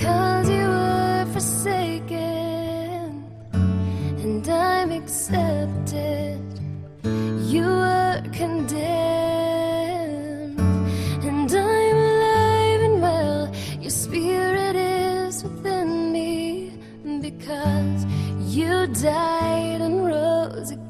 Because you were forsaken and I'm accepted. You were condemned and I'm alive and well. Your spirit is within me because you died and rose again.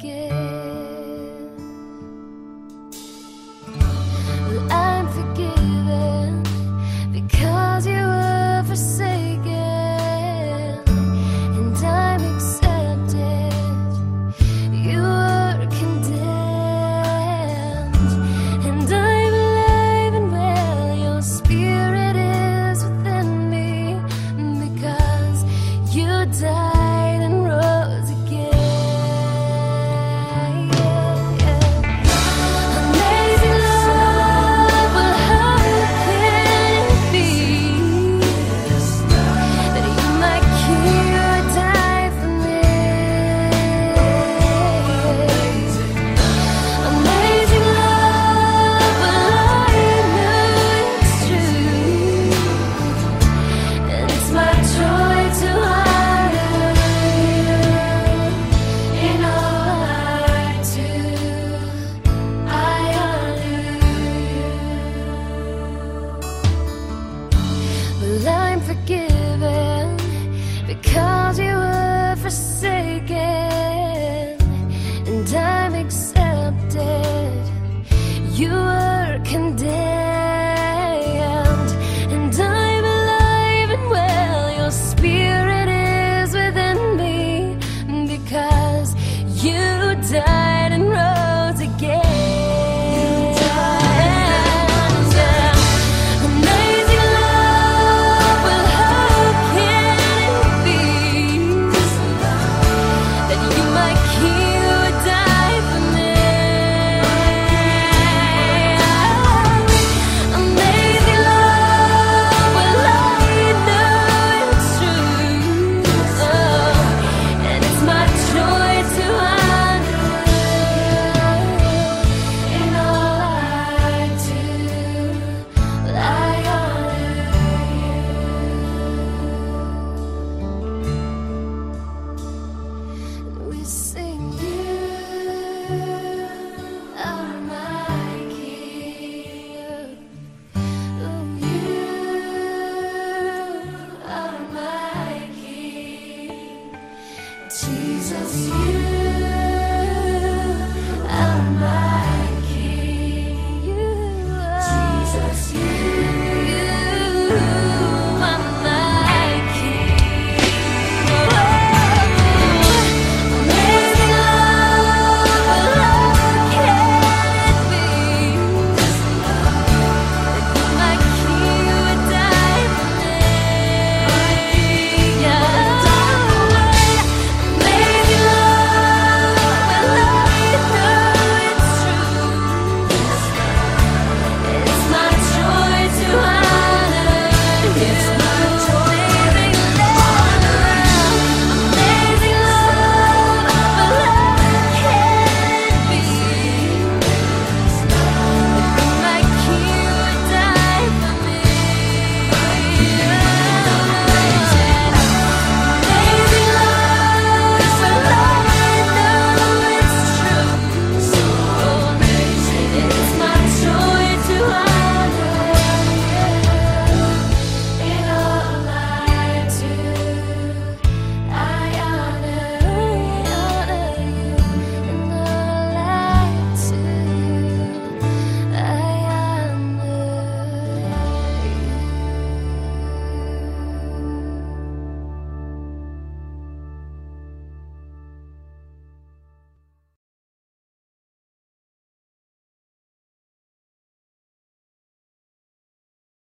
you